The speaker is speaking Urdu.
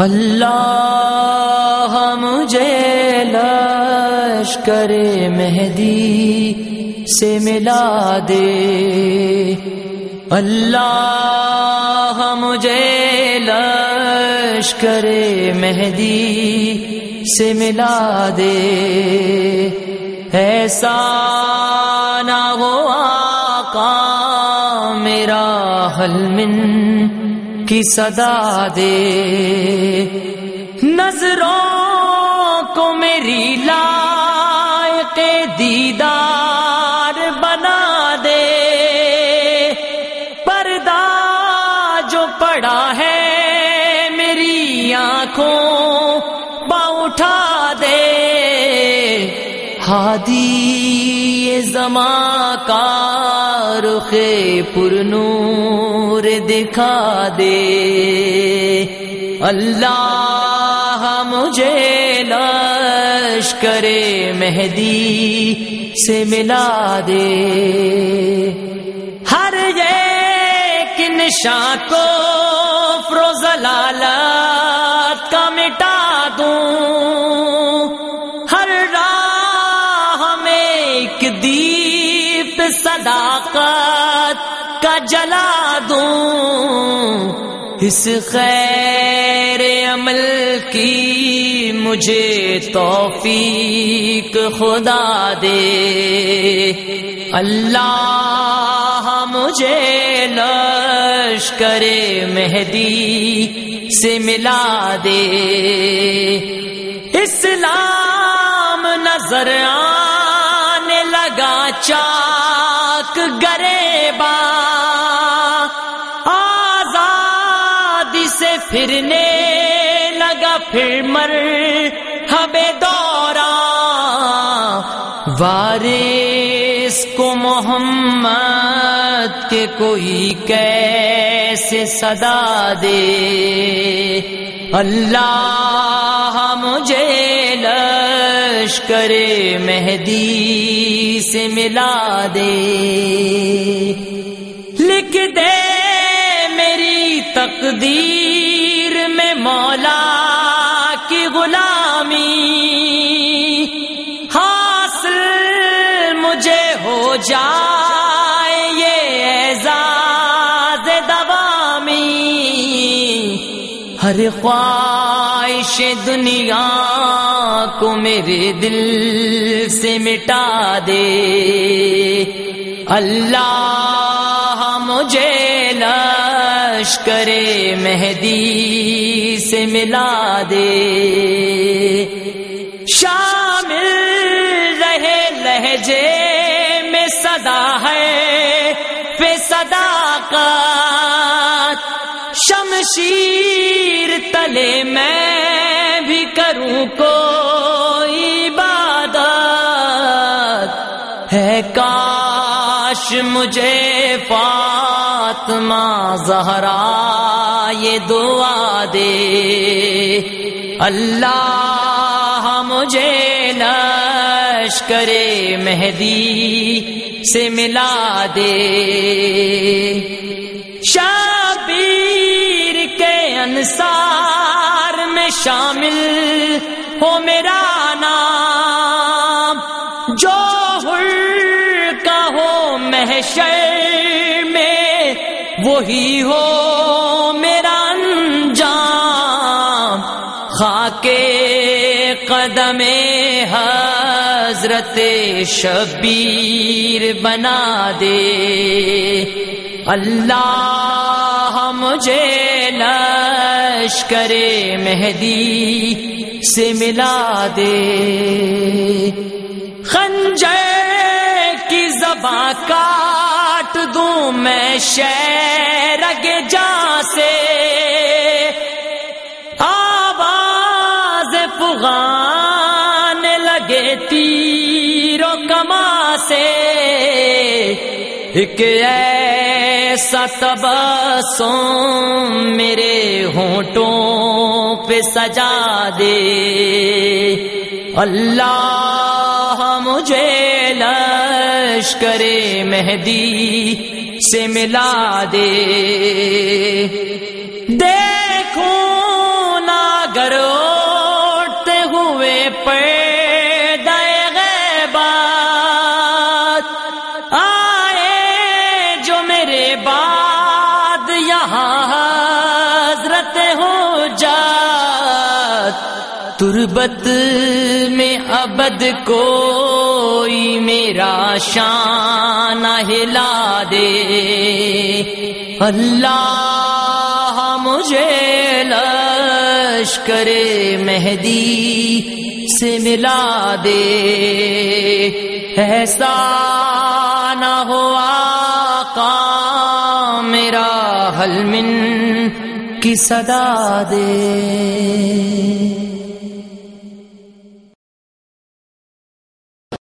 اللہ مجھے لشکر مہدی سے ملا دے۔ اللہ مجھے لشکر مہدی سے ملا دے۔ ایسا نہ ہو آقا میرا حل من کی صدا دے۔ نظروں کو میری لائق دیدار بنا دے۔ پردہ جو پڑا ہے میری آنکھوں با اٹھا دے۔ ہادی زماں کا رخ پر نور دکھا دے۔ اللہ مجھے لشکر مہدی سے ملا دے۔ ہر ایک نشان کو فروز کا مٹا دوں۔ صداقت کا جلا دوں۔ اس خیر عمل کی مجھے توفیق خدا دے۔ اللہ مجھے لشکر مہدی سے ملا دے۔ اسلام نظر آنے لگا چار چاک گرے با آزادی سے پھرنے لگا پھر مر ہمیں دورا وارث کو محمد کے کوئی کیسے صدا دے اللہ مجھے لشکر مہدی سے ملا دے۔ لکھ دے میری تقدیر میں مولا کی غلامی۔ حاصل مجھے ہو جائے ہر خواہش دنیا کو میرے دل سے مٹا دے۔ اللہ مجھے لشکر مہدی سے ملا دے۔ شامل رہے لہجے میں صدا ہے پہ صداقت شمشیر تلے میں بھی کروں کو عبادت۔ ہے کاش مجھے فاطمہ زہرا یہ دعا دے۔ اللہ مجھے لشکر مہدی سے ملا دے۔ شابیر کے انصار میں شامل ہو میرا نام۔ جو کا ہو محشر میں، وہی ہو میرا انجام۔ خاکے قدم حضرت شبیر بنا دے۔ اللہ مجھے لشکر مہدی سے ملا دے۔ خنجر کی زباں کاٹ دوں میں شیر اگے جا سے آواز پغان لگے تیرو کما سے ایک ایسا تبسم میرے ہونٹوں پہ سجا دے۔ اللہ مجھے لشکر مہدی سے ملا دے۔ دے تربت میں ابد کوئی میرا شان ہلا دے۔ اللہ مجھے لشکر مہدی سے ملا دے۔ ایسا نہ ہوا کا میرا حل من کی صدا دے۔